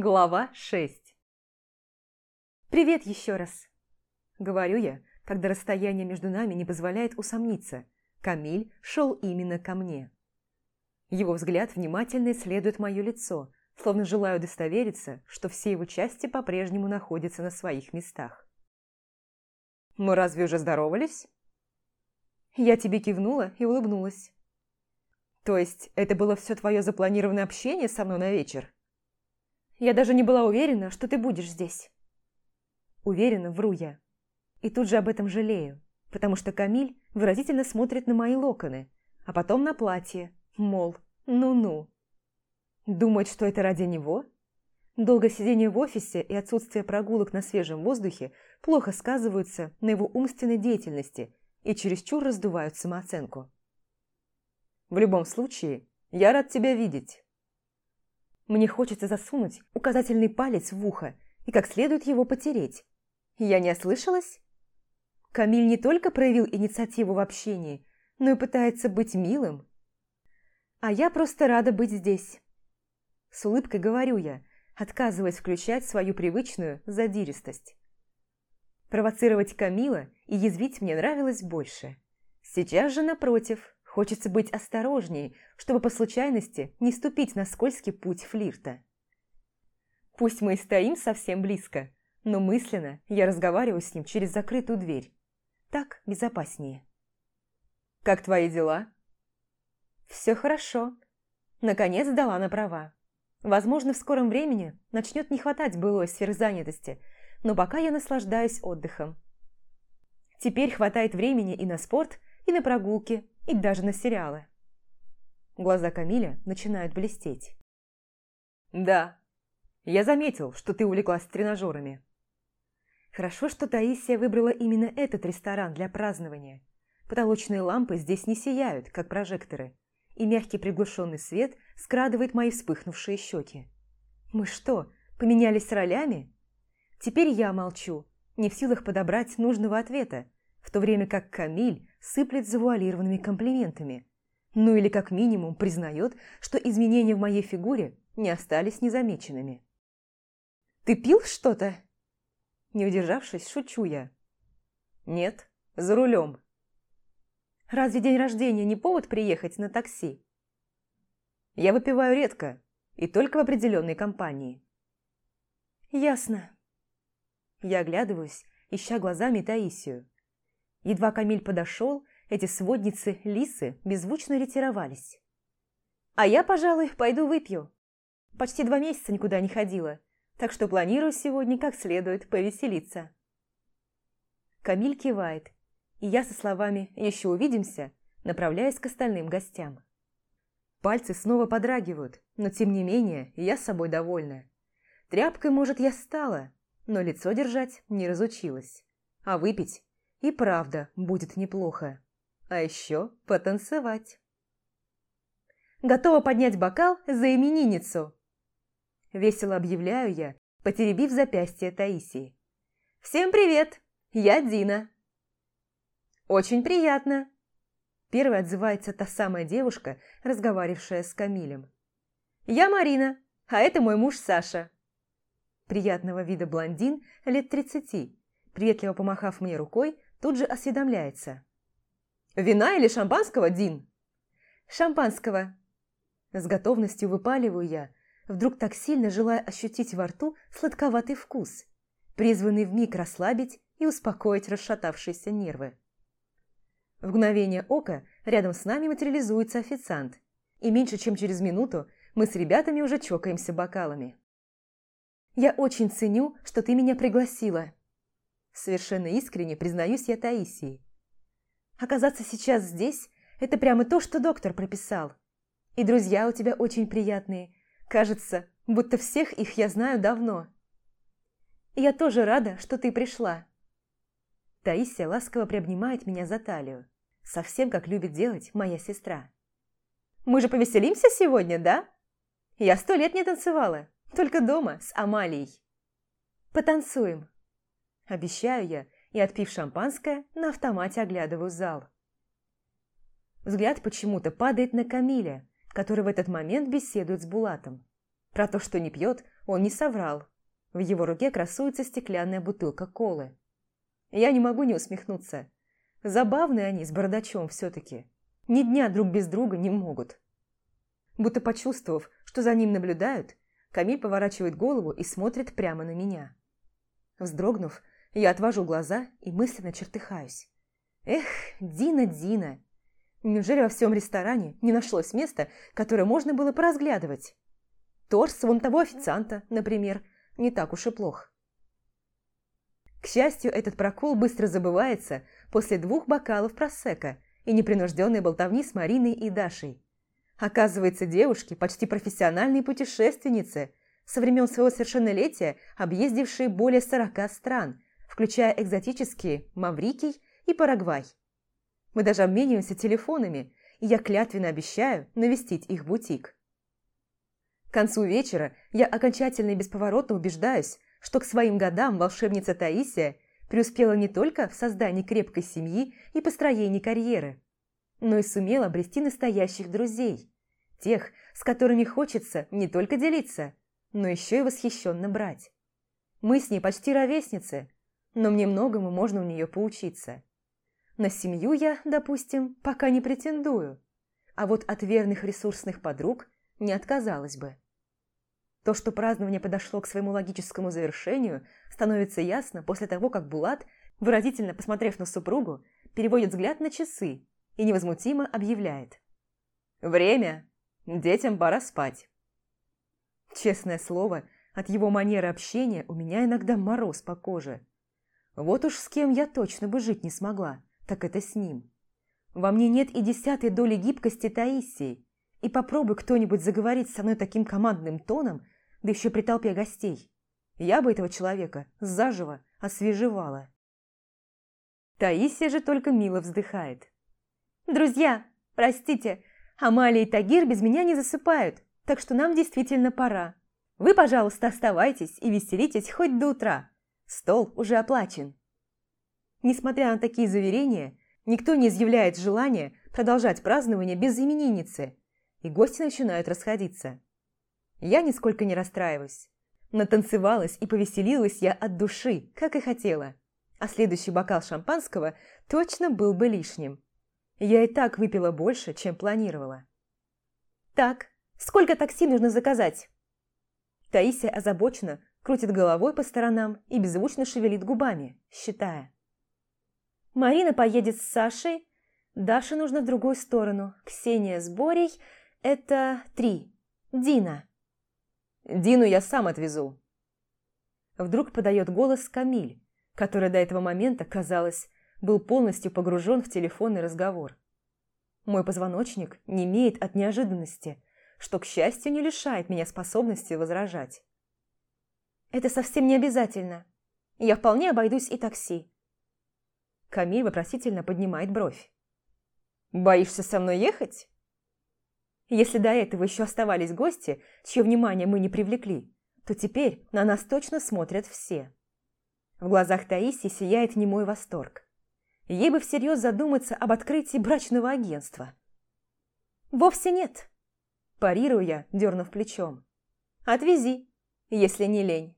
Глава 6 «Привет еще раз!» Говорю я, когда расстояние между нами не позволяет усомниться. Камиль шел именно ко мне. Его взгляд внимательно исследует мое лицо, словно желая удостовериться, что все его части по-прежнему находятся на своих местах. «Мы разве уже здоровались?» Я тебе кивнула и улыбнулась. «То есть это было все твое запланированное общение со мной на вечер?» Я даже не была уверена, что ты будешь здесь. Уверена, вру я. И тут же об этом жалею, потому что Камиль выразительно смотрит на мои локоны, а потом на платье, мол, ну-ну. Думает, что это ради него? Долгое сидение в офисе и отсутствие прогулок на свежем воздухе плохо сказываются на его умственной деятельности и чересчур раздувают самооценку. В любом случае, я рад тебя видеть. Мне хочется засунуть указательный палец в ухо и как следует его потереть. Я не ослышалась? Камиль не только проявил инициативу в общении, но и пытается быть милым. А я просто рада быть здесь. С улыбкой говорю я, отказываясь включать свою привычную задиристость. Провоцировать Камила и язвить мне нравилось больше. Сейчас же, напротив, Хочется быть осторожней, чтобы по случайности не ступить на скользкий путь флирта. Пусть мы и стоим совсем близко, но мысленно я разговариваю с ним через закрытую дверь. Так безопаснее. «Как твои дела?» «Все хорошо. Наконец сдала на права. Возможно, в скором времени начнет не хватать былой сверхзанятости, но пока я наслаждаюсь отдыхом. Теперь хватает времени и на спорт, и на прогулки, и даже на сериалы. Глаза Камиля начинают блестеть. «Да, я заметил, что ты увлеклась тренажерами». Хорошо, что Таисия выбрала именно этот ресторан для празднования. Потолочные лампы здесь не сияют, как прожекторы, и мягкий приглушенный свет скрадывает мои вспыхнувшие щеки. Мы что, поменялись ролями? Теперь я молчу, не в силах подобрать нужного ответа, в то время как Камиль сыплет завуалированными комплиментами. Ну или как минимум признает, что изменения в моей фигуре не остались незамеченными. «Ты пил что-то?» Не удержавшись, шучу я. «Нет, за рулем». «Разве день рождения не повод приехать на такси?» «Я выпиваю редко и только в определенной компании». «Ясно». Я оглядываюсь, ища глазами Таисию. Едва Камиль подошел, эти сводницы-лисы беззвучно ретировались. «А я, пожалуй, пойду выпью. Почти два месяца никуда не ходила, так что планирую сегодня как следует повеселиться». Камиль кивает, и я со словами «Еще увидимся» направляюсь к остальным гостям. Пальцы снова подрагивают, но тем не менее я с собой довольна. Тряпкой, может, я стала, но лицо держать не разучилась. А выпить и правда будет неплохо. А еще потанцевать. Готова поднять бокал за именинницу. Весело объявляю я, потеребив запястье Таисии. «Всем привет! Я Дина!» «Очень приятно!» Первой отзывается та самая девушка, разговаривавшая с Камилем. «Я Марина, а это мой муж Саша». Приятного вида блондин лет тридцати, приветливо помахав мне рукой, тут же осведомляется. «Вина или шампанского, Дин?» «Шампанского». С готовностью выпаливаю я, вдруг так сильно желая ощутить во рту сладковатый вкус, призванный вмиг расслабить и успокоить расшатавшиеся нервы. В мгновение ока рядом с нами материализуется официант, и меньше чем через минуту мы с ребятами уже чокаемся бокалами. «Я очень ценю, что ты меня пригласила», Совершенно искренне признаюсь я Таисии. Оказаться сейчас здесь – это прямо то, что доктор прописал. И друзья у тебя очень приятные. Кажется, будто всех их я знаю давно. И я тоже рада, что ты пришла. Таисия ласково приобнимает меня за талию, совсем как любит делать моя сестра. Мы же повеселимся сегодня, да? Я сто лет не танцевала, только дома с Амалией. Потанцуем. Обещаю я, и, отпив шампанское, на автомате оглядываю зал. Взгляд почему-то падает на Камиля, который в этот момент беседует с Булатом. Про то, что не пьет, Он не соврал. В его руке красуется стеклянная бутылка колы. Я не могу не усмехнуться. Забавные они с бородачом все-таки. Ни дня друг без друга не могут. Будто почувствовав, что за ним наблюдают, Камиль поворачивает голову и смотрит прямо на меня. Вздрогнув, я отвожу глаза и мысленно чертыхаюсь. Эх, Дина, Дина! Неужели во всем ресторане не нашлось места, которое можно было поразглядывать? Торс вон того официанта, например, не так уж и плох. К счастью, этот прокол быстро забывается после двух бокалов просека и непринужденной болтовни с Мариной и Дашей. Оказывается, девушки почти профессиональные путешественницы, со времен своего совершеннолетия объездившие более 40 стран, включая экзотические Маврикий и Парагвай. Мы даже обмениваемся телефонами, и я клятвенно обещаю навестить их бутик. К концу вечера я окончательно и бесповоротно убеждаюсь, что к своим годам волшебница Таисия преуспела не только в создании крепкой семьи и построении карьеры, но и сумела обрести настоящих друзей, тех, с которыми хочется не только делиться, но еще и восхищенно брать. Мы с ней почти ровесницы, но мне многому можно у нее поучиться. На семью я, допустим, пока не претендую, а вот от верных ресурсных подруг не отказалась бы. То, что празднование подошло к своему логическому завершению, становится ясно после того, как Булат, выразительно посмотрев на супругу, переводит взгляд на часы и невозмутимо объявляет. «Время! Детям пора спать!» Честное слово, от его манеры общения у меня иногда мороз по коже. Вот уж с кем я точно бы жить не смогла, так это с ним. Во мне нет и десятой доли гибкости Таисии, и попробуй кто-нибудь заговорить со мной таким командным тоном – да еще при толпе гостей. Я бы этого человека заживо освежевала. Таисия же только мило вздыхает. «Друзья, простите, Амалия и Тагир без меня не засыпают, так что нам действительно пора. Вы, пожалуйста, оставайтесь и веселитесь хоть до утра. Стол уже оплачен». Несмотря на такие заверения, никто не изъявляет желания продолжать празднование без именинницы, и гости начинают расходиться. Я нисколько не расстраиваюсь. Натанцевалась и повеселилась я от души, как и хотела. А следующий бокал шампанского точно был бы лишним. Я и так выпила больше, чем планировала. «Так, сколько такси нужно заказать?» Таисия озабоченно крутит головой по сторонам и беззвучно шевелит губами, считая. «Марина поедет с Сашей, Даша нужно в другую сторону, Ксения с Борей – это три, Дина». Дину я сам отвезу. Вдруг подает голос Камиль, который до этого момента, казалось, был полностью погружен в телефонный разговор. Мой позвоночник не имеет от неожиданности, что, к счастью, не лишает меня способности возражать. «Это совсем не обязательно. Я вполне обойдусь и такси». Камиль вопросительно поднимает бровь. «Боишься со мной ехать?» Если до этого еще оставались гости, чье внимание мы не привлекли, то теперь на нас точно смотрят все. В глазах Таисии сияет немой восторг. Ей бы всерьез задуматься об открытии брачного агентства. «Вовсе нет», – парирую я, дернув плечом. «Отвези, если не лень».